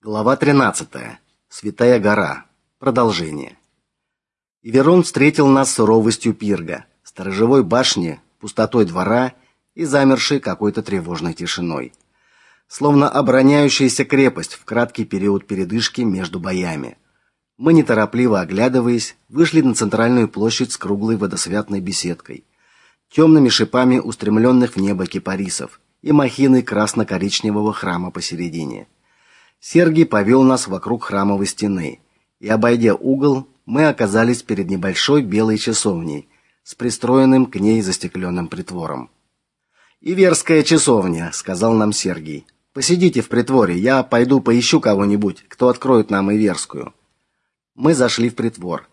Глава 13. Святая гора. Продолжение. Иверон встретил нас суровостью пирга, сторожевой башни, пустотой двора и замершей какой-то тревожной тишиной. Словно обороняющаяся крепость в краткий период передышки между боями. Мы неторопливо оглядываясь, вышли на центральную площадь с круглой водосвятной беседкой, темными шипами устремленных в небо кипарисов и махиной красно-коричневого храма посередине. Сергий повел нас вокруг храмовой стены, и обойдя угол, мы оказались перед небольшой белой часовней с пристроенным к ней застекленным притвором. Иверская часовня, сказал нам Сергий. Посидите в притворе, я пойду поищу кого-нибудь, кто откроет нам Иверскую. Мы зашли в притвор.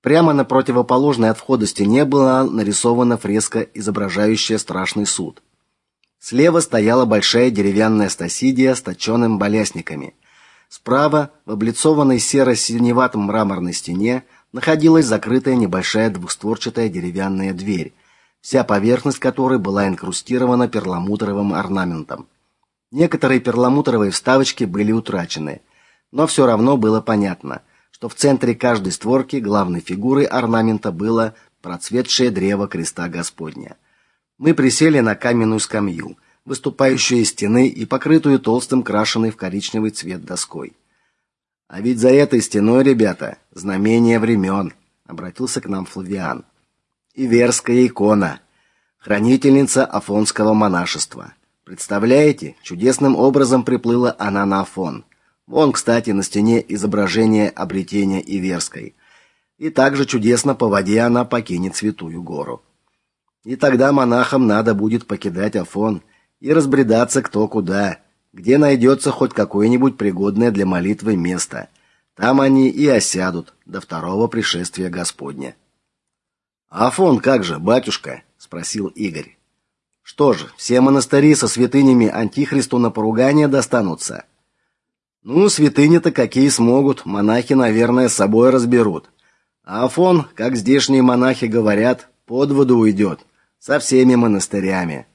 Прямо на противоположной от входа стене была нарисована фреска, изображающая страшный суд. Слева стояла большая деревянная стасидия с точенными балясниками. Справа, в облицованной серо-синеватом мраморной стене, находилась закрытая небольшая двухстворчатая деревянная дверь, вся поверхность которой была инкрустирована перламутровым орнаментом. Некоторые перламутровые вставочки были утрачены, но все равно было понятно, что в центре каждой створки главной фигурой орнамента было процветшее древо креста Господня. Мы присели на каменную скамью, выступающую из стены и покрытую толстым крашеной в коричневый цвет доской. А ведь за этой стеной, ребята, знамение времен, обратился к нам Флавиан. Иверская икона, хранительница афонского монашества. Представляете, чудесным образом приплыла она на Афон. Вон, кстати, на стене изображение обретения Иверской. И также чудесно по воде она покинет Святую гору. И тогда монахам надо будет покидать Афон и разбредаться кто куда, где найдется хоть какое-нибудь пригодное для молитвы место. Там они и осядут до второго пришествия Господня. Афон как же, батюшка, спросил Игорь. Что же, все монастыри со святынями антихристу на поругание достанутся. Ну, святыни-то какие смогут, монахи, наверное, с собой разберут. А Афон, как здешние монахи говорят, под воду уйдет со всеми монастырями.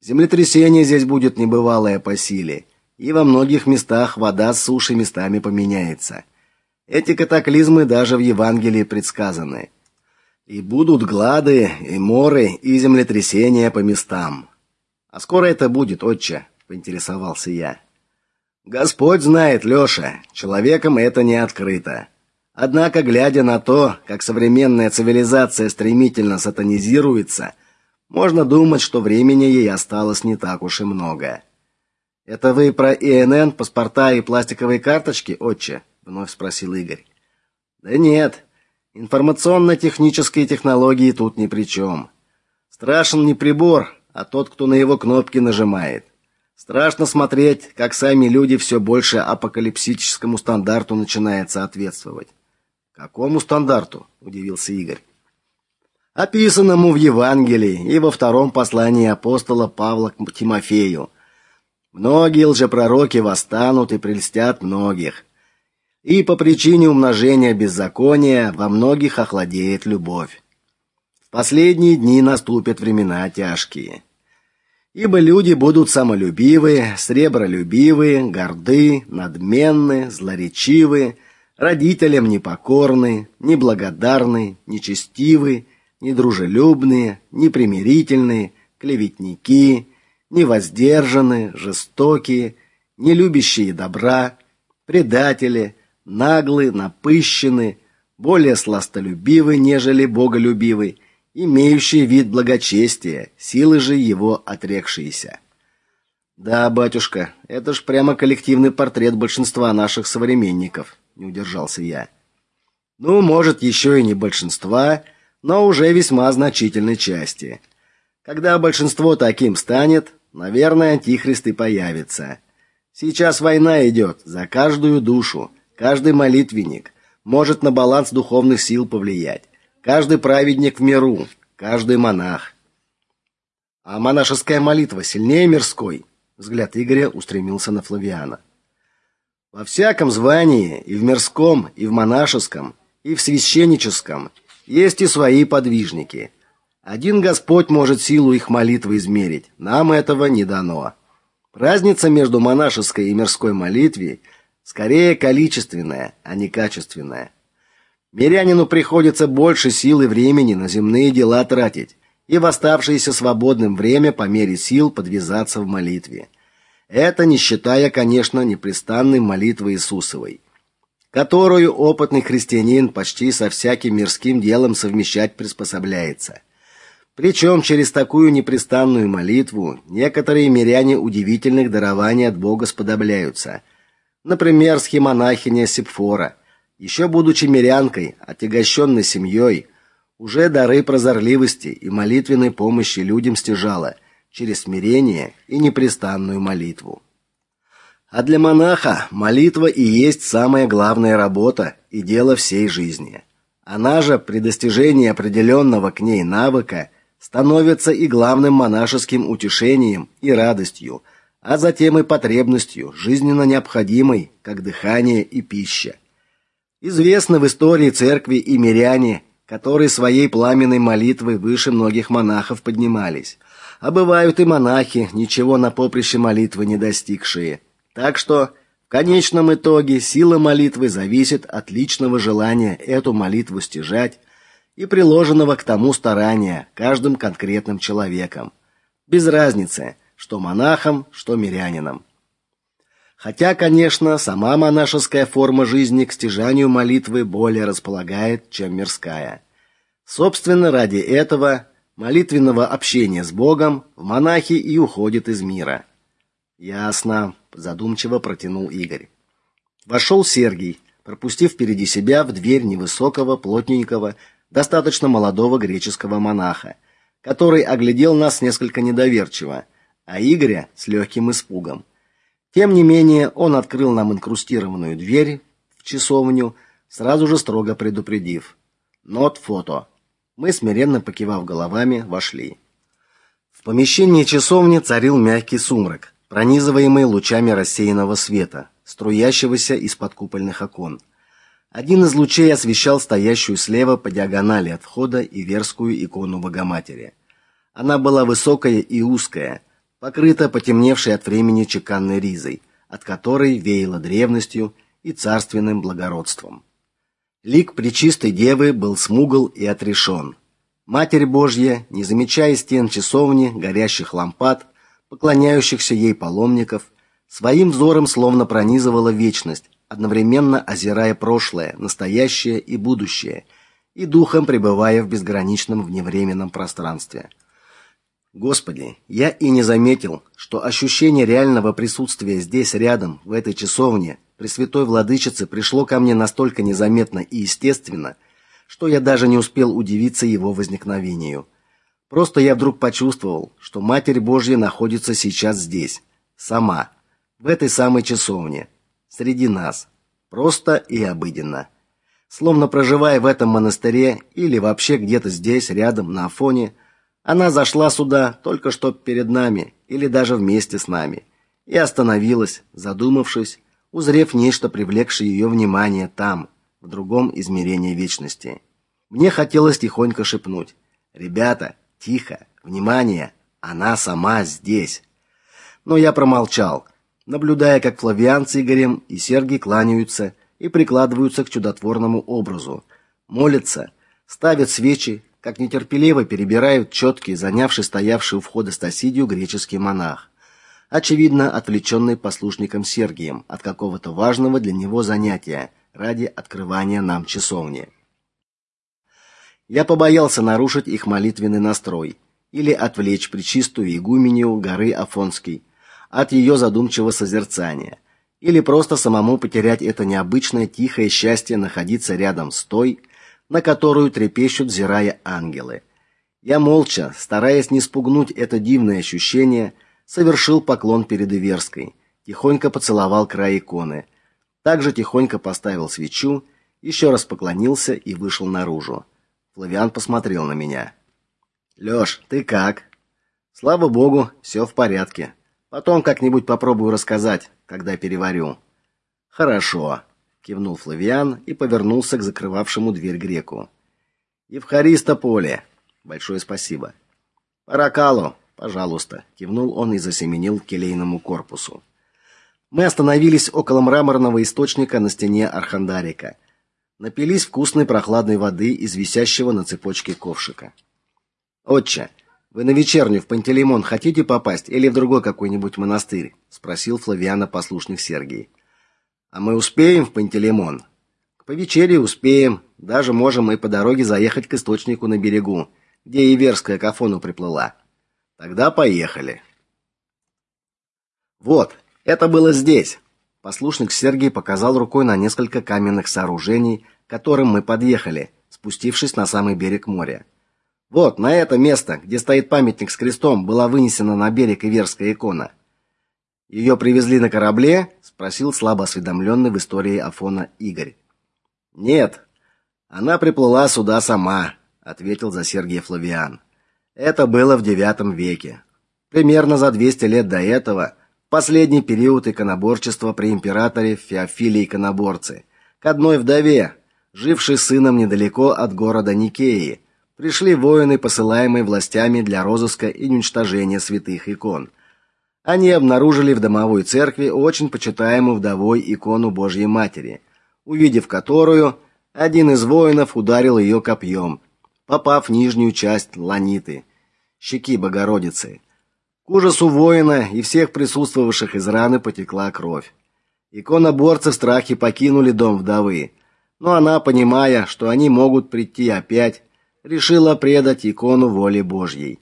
Землетрясение здесь будет небывалое по силе, и во многих местах вода с суши местами поменяется. Эти катаклизмы даже в Евангелии предсказаны. И будут глады, и моры, и землетрясения по местам. А скоро это будет, отче, поинтересовался я. Господь знает, Лёша, человеком это не открыто. Однако, глядя на то, как современная цивилизация стремительно сатанизируется, можно думать, что времени ей осталось не так уж и много. Это вы про ИНН, паспорта и пластиковые карточки, отче, вновь спросил Игорь. Да нет. Информационно-технические технологии тут ни при чем. Страшен не прибор, а тот, кто на его кнопки нажимает. Страшно смотреть, как сами люди все больше апокалипсическому стандарту начинают соответствовать. Какому стандарту? удивился Игорь описанному в Евангелии и во втором послании апостола Павла к Тимофею. Многие лжепророки восстанут и прельстят многих. И по причине умножения беззакония во многих охладеет любовь. В последние дни наступят времена тяжкие. Ибо люди будут самолюбивы, сребролюбивы, горды, надменны, злоречивы, родителям непокорны, неблагодарны, нечестивы, недружелюбные, непримирительные, клеветники, невоздержанные, жестокие, не любящие добра, предатели, наглые, напыщенные, более сластолюбивы, нежели боголюбивы, имеющие вид благочестия, силы же его отрекшиеся. Да, батюшка, это ж прямо коллективный портрет большинства наших современников, не удержался я. Ну, может, еще и не большинства, но уже весьма значительной части. Когда большинство таким станет, наверное, антихрист и появится. Сейчас война идет за каждую душу, каждый молитвенник может на баланс духовных сил повлиять. Каждый праведник в миру, каждый монах. А монашеская молитва сильнее мирской. Взгляд Игоря устремился на Флавиана. Во всяком звании, и в мирском, и в монашеском, и в священническом, есть и свои подвижники. Один Господь может силу их молитвы измерить. Нам этого не дано. Разница между монашеской и мирской молитвой скорее количественное, а не качественное. Мирянину приходится больше сил и времени на земные дела тратить, и в оставшееся свободным время по мере сил подвязаться в молитве. Это не считая, конечно, непрестанной молитвы Иисусовой, которую опытный христианин почти со всяким мирским делом совмещать приспособляется. Причем через такую непрестанную молитву некоторые миряне удивительных дарований от Бога сподобляются. Например, схемонахиня Сепфора, еще будучи мирянкой, отягощенной семьей, уже дары прозорливости и молитвенной помощи людям стяжала через смирение и непрестанную молитву. А для монаха молитва и есть самая главная работа и дело всей жизни. Она же при достижении определенного к ней навыка становится и главным монашеским утешением и радостью, а затем и потребностью, жизненно необходимой, как дыхание и пища. Известны в истории церкви и миряне, которые своей пламенной молитвой выше многих монахов поднимались. А бывают и монахи, ничего на поприще молитвы не достигшие. Так что в конечном итоге сила молитвы зависит от личного желания эту молитву стяжать и приложенного к тому старания каждым конкретным человеком, без разницы, что монахом, что мирянином. Хотя, конечно, сама монашеская форма жизни к стяжанию молитвы более располагает, чем мирская. Собственно, ради этого молитвенного общения с Богом в монахи и уходит из мира. Ясно, задумчиво протянул Игорь. Вошел Сергей, пропустив впереди себя в дверь невысокого, плотненького, достаточно молодого греческого монаха, который оглядел нас несколько недоверчиво, а Игоря с легким испугом. Тем не менее, он открыл нам инкрустированную дверь в часовню, сразу же строго предупредив: "Нот фото". Мы смиренно покивав головами, вошли. В помещении часовни царил мягкий сумрак, пронизываемый лучами рассеянного света, струящегося из-под купольных окон. Один из лучей освещал стоящую слева по диагонали от входа иверскую икону Богоматери. Она была высокая и узкая, покрыта потемневшей от времени чеканной ризой, от которой веяло древностью и царственным благородством. Лик пречистой девы был смугл и отрешен. Матерь Божья, не замечая стен часовни, горящих лампад, поклоняющихся ей паломников, своим взором словно пронизывала вечность, одновременно озирая прошлое, настоящее и будущее, и духом пребывая в безграничном вневременном пространстве. Господи, я и не заметил, что ощущение реального присутствия здесь рядом, в этой часовне, Пресвятой Владычицы пришло ко мне настолько незаметно и естественно, что я даже не успел удивиться его возникновению. Просто я вдруг почувствовал, что Матерь Божья находится сейчас здесь, сама, в этой самой часовне среди нас, просто и обыденно. Словно проживая в этом монастыре или вообще где-то здесь, рядом, на Афоне, она зашла сюда только что перед нами или даже вместе с нами и остановилась, задумавшись, узрев нечто, привлекшее ее внимание там, в другом измерении вечности. Мне хотелось тихонько шепнуть: "Ребята, тихо, внимание, она сама здесь". Но я промолчал наблюдая, как Флавиан с Игорем и Сергий кланяются и прикладываются к чудотворному образу, молятся, ставят свечи, как нетерпеливо перебирают четки, занявший стоявший у входа Стасидию греческий монах, очевидно, отвлеченный послушником Сергием от какого-то важного для него занятия ради открывания нам часовни. Я побоялся нарушить их молитвенный настрой или отвлечь пречистую игуменью горы Афонской от ее задумчивого созерцания, или просто самому потерять это необычное тихое счастье находиться рядом с той, на которую трепещут зирая ангелы. Я молча, стараясь не спугнуть это дивное ощущение, совершил поклон перед Иверской, тихонько поцеловал край иконы, также тихонько поставил свечу, еще раз поклонился и вышел наружу. Флавиан посмотрел на меня. Лёш, ты как? Слава богу, все в порядке. Потом как-нибудь попробую рассказать, когда переварю. Хорошо, кивнул Флавиан и повернулся к закрывавшему дверь греку. Евхариста поле. Большое спасибо. Паракалу, пожалуйста, кивнул он и засеменил к келейному корпусу. Мы остановились около мраморного источника на стене Архандарика. Напились вкусной прохладной воды из висящего на цепочке ковшика. Отче, вы на вечерню в Пантелеймон хотите попасть или в другой какой-нибудь монастырь? спросил Флавиана послушник Сергий. А мы успеем в Пантелеймон? К повечерии успеем, даже можем и по дороге заехать к источнику на берегу, где Иверская к Афону приплыла. Тогда поехали. Вот, это было здесь. Послушник Сергей показал рукой на несколько каменных сооружений, к которым мы подъехали, спустившись на самый берег моря. Вот, на это место, где стоит памятник с крестом, была вынесена на берег Иверская икона. Ее привезли на корабле? спросил слабо осведомленный в истории Афона Игорь. Нет, она приплыла сюда сама, ответил за Сергия Флавиан. Это было в IX веке. Примерно за 200 лет до этого последний период иконоборчества при императоре Феофилии Иконоборце, к одной вдове, жившей сыном недалеко от города Никеи, пришли воины, посылаемые властями для розыска и уничтожения святых икон. Они обнаружили в домовой церкви очень почитаемую вдовой икону Божьей Матери, увидев которую, один из воинов ударил ее копьем, попав в нижнюю часть ланиты, щеки Богородицы. К ужасу воина и всех присутствовавших из раны потекла кровь. Иконоборцы в страхе покинули дом вдовы, но она, понимая, что они могут прийти опять, решила предать икону воле Божьей.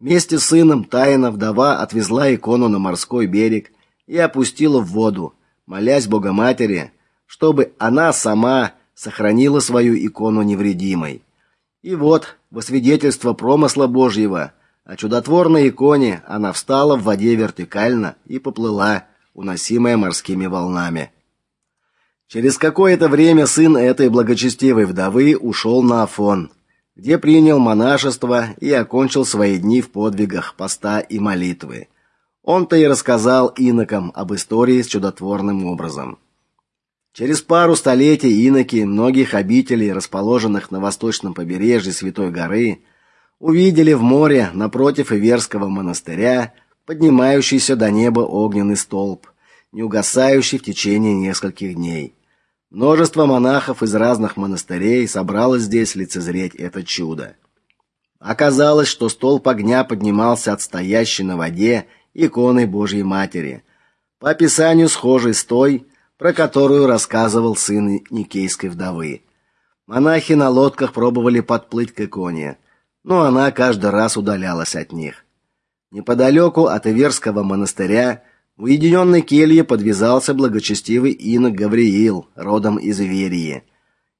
Вместе с сыном тайно вдова отвезла икону на морской берег и опустила в воду, молясь Богоматери, чтобы она сама сохранила свою икону невредимой. И вот, во свидетельство промысла Божьего, о чудотворной иконе она встала в воде вертикально и поплыла, уносимая морскими волнами. Через какое-то время сын этой благочестивой вдовы ушел на Афон, где принял монашество и окончил свои дни в подвигах поста и молитвы. Он-то и рассказал инокам об истории с чудотворным образом. Через пару столетий иноки многих обителей, расположенных на восточном побережье Святой горы, увидели в море напротив Иверского монастыря поднимающийся до неба огненный столб, не угасающий в течение нескольких дней. Множество монахов из разных монастырей собралось здесь лицезреть это чудо. Оказалось, что столб огня поднимался от стоящей на воде иконы Божьей Матери, по описанию схожей с той, про которую рассказывал сын Никейской вдовы. Монахи на лодках пробовали подплыть к иконе, но она каждый раз удалялась от них. Неподалеку от Иверского монастыря в уединенной келье подвязался благочестивый инок Гавриил, родом из Иверии.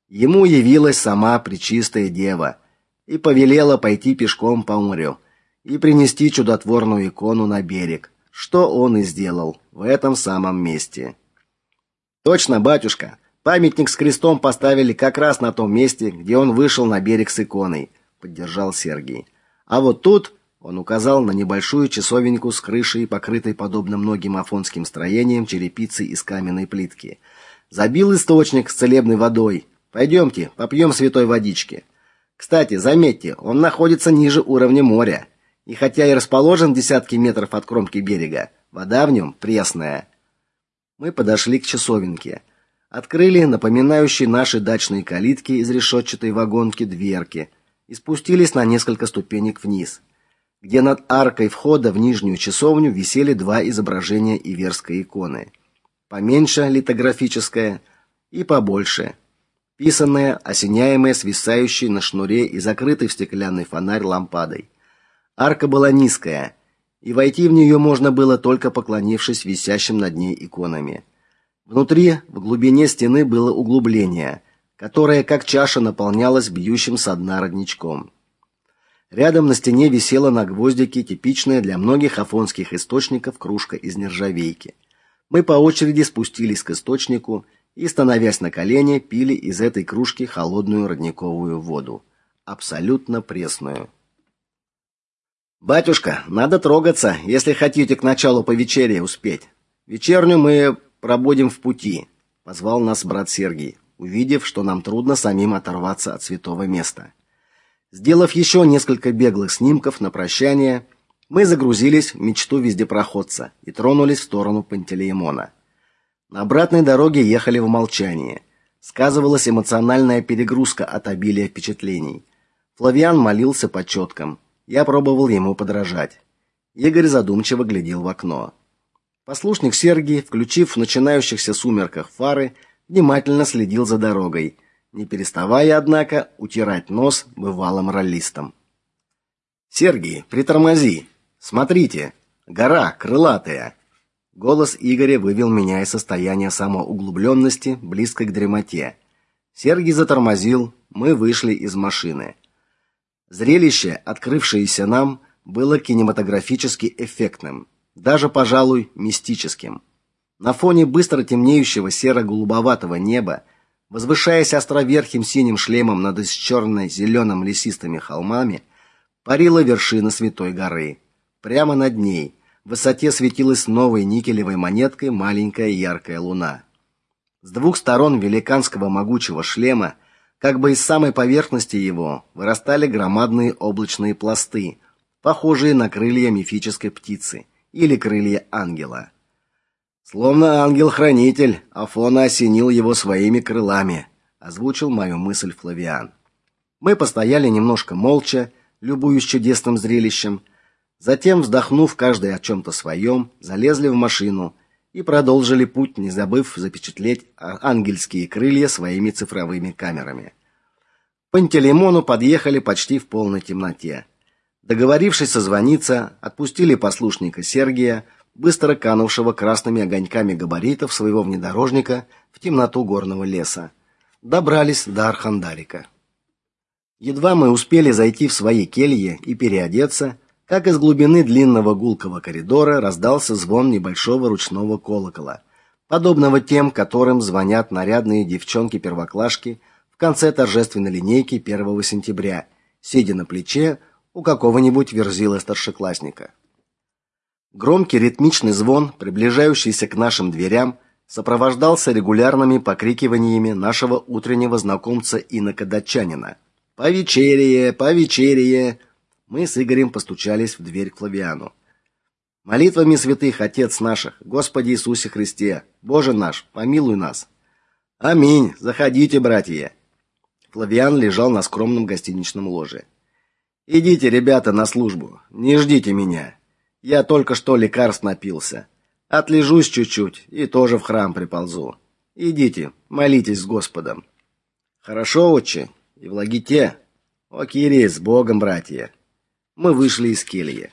Ему явилась сама Пречистая Дева и повелела пойти пешком по морю и принести чудотворную икону на берег, что он и сделал в этом самом месте. Точно, батюшка. Памятник с крестом поставили как раз на том месте, где он вышел на берег с иконой поддержал Сергей. А вот тут он указал на небольшую часовеньку с крышей, покрытой подобно многим афонским строениям черепицей из каменной плитки. Забил источник с целебной водой. Пойдемте, попьем святой водички. Кстати, заметьте, он находится ниже уровня моря. И хотя и расположен в десятки метров от кромки берега, вода в нем пресная. Мы подошли к часовенке. Открыли напоминающие наши дачные калитки из решетчатой вагонки дверки и спустились на несколько ступенек вниз, где над аркой входа в нижнюю часовню висели два изображения иверской иконы. Поменьше литографическое и побольше писанное, осеняемое свисающей на шнуре и закрытой в стеклянный фонарь лампадой. Арка была низкая, и войти в нее можно было только поклонившись висящим над ней иконами. Внутри, в глубине стены было углубление, которая как чаша наполнялась бьющим со дна родничком. Рядом на стене висела на гвоздике типичная для многих афонских источников кружка из нержавейки. Мы по очереди спустились к источнику и, становясь на колени, пили из этой кружки холодную родниковую воду, абсолютно пресную. Батюшка, надо трогаться, если хотите к началу повечерия успеть. Вечерню мы пробудем в пути, позвал нас брат Сергий увидев, что нам трудно самим оторваться от святого места. Сделав еще несколько беглых снимков на прощание, мы загрузились в мечту вездепроходца и тронулись в сторону Пантелеймона. На обратной дороге ехали в молчании. Сказывалась эмоциональная перегрузка от обилия впечатлений. Флавиан молился по четкам. Я пробовал ему подражать. Игорь задумчиво глядел в окно. Послушник Сергий, включив в начинающихся сумерках фары, внимательно следил за дорогой, не переставая, однако, утирать нос бывалым раллистам. Сергий, притормози. Смотрите, гора крылатая. Голос Игоря вывел меня из состояния самоуглубленности, близкой к дремоте. Сергий затормозил, мы вышли из машины. Зрелище, открывшееся нам, было кинематографически эффектным, даже, пожалуй, мистическим. На фоне быстро темнеющего серо-голубоватого неба, возвышаясь островерхим синим шлемом над исчерной зеленым лесистыми холмами, парила вершина Святой горы. Прямо над ней, в высоте светилась новой никелевой монеткой маленькая яркая луна. С двух сторон великанского могучего шлема, как бы из самой поверхности его, вырастали громадные облачные пласты, похожие на крылья мифической птицы или крылья ангела. Словно ангел-хранитель, Афона осенил его своими крылами, озвучил мою мысль Флавиан. Мы постояли немножко молча, любуясь чудесным зрелищем. Затем, вздохнув каждый о чем то своем, залезли в машину и продолжили путь, не забыв запечатлеть ангельские крылья своими цифровыми камерами. К Пантелеймону подъехали почти в полной темноте. Договорившись созвониться, отпустили послушника Сергия, быстро канувшего красными огоньками габаритов своего внедорожника в темноту горного леса. Добрались до Архандарика. Едва мы успели зайти в свои кельи и переодеться, как из глубины длинного гулкого коридора раздался звон небольшого ручного колокола, подобного тем, которым звонят нарядные девчонки-первоклашки в конце торжественной линейки 1 сентября, сидя на плече у какого-нибудь верзила старшеклассника. Громкий ритмичный звон, приближающийся к нашим дверям, сопровождался регулярными покрикиваниями нашего утреннего знакомца инокодатчанина – по вечерие, по вечерие. Мы с Игорем постучались в дверь к Флавиану. Молитвами святых отец наших, Господи Иисусе Христе, Боже наш, помилуй нас. Аминь. Заходите, братья. Флавиан лежал на скромном гостиничном ложе. Идите, ребята, на службу. Не ждите меня. Я только что лекарств напился. Отлежусь чуть-чуть и тоже в храм приползу. Идите, молитесь с Господом. Хорошо, отче, и в Лагите. О, Кирий, с Богом, братья. Мы вышли из кельи.